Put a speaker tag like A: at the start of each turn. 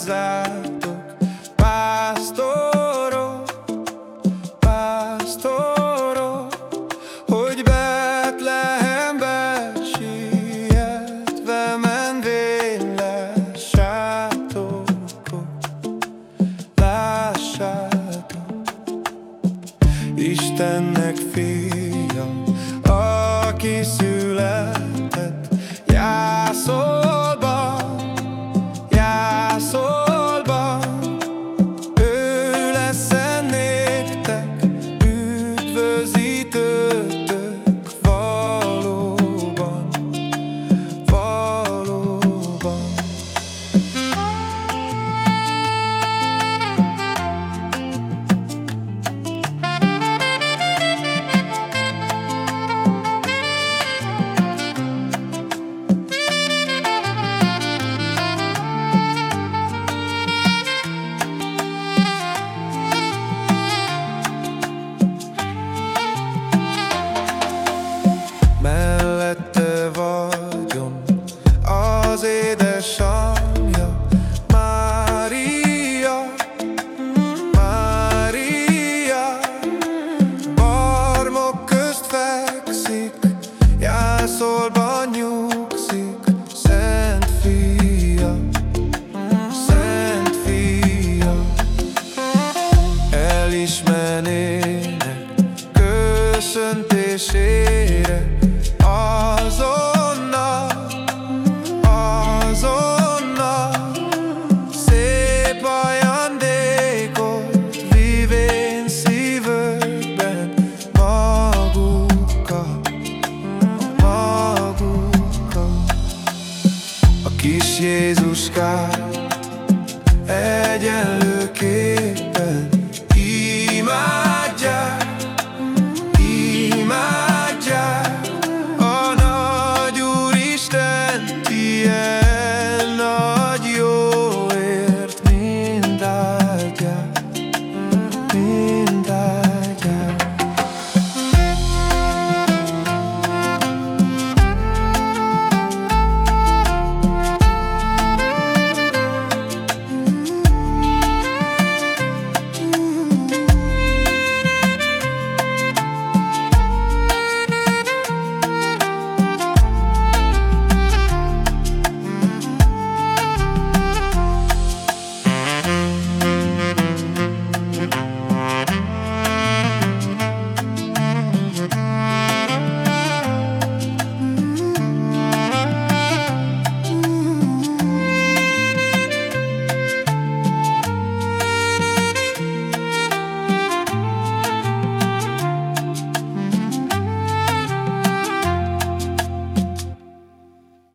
A: hozzátok, pásztorok, pásztorok, hogy Betlehembe sietve menvén lássátok, lássátok, Istennek fiam, aki érzésére Azonnal, azonnal Szép ajándékot vívén szívőkben Magukkal, magukkal. A kis Jézuskát egyenlőképp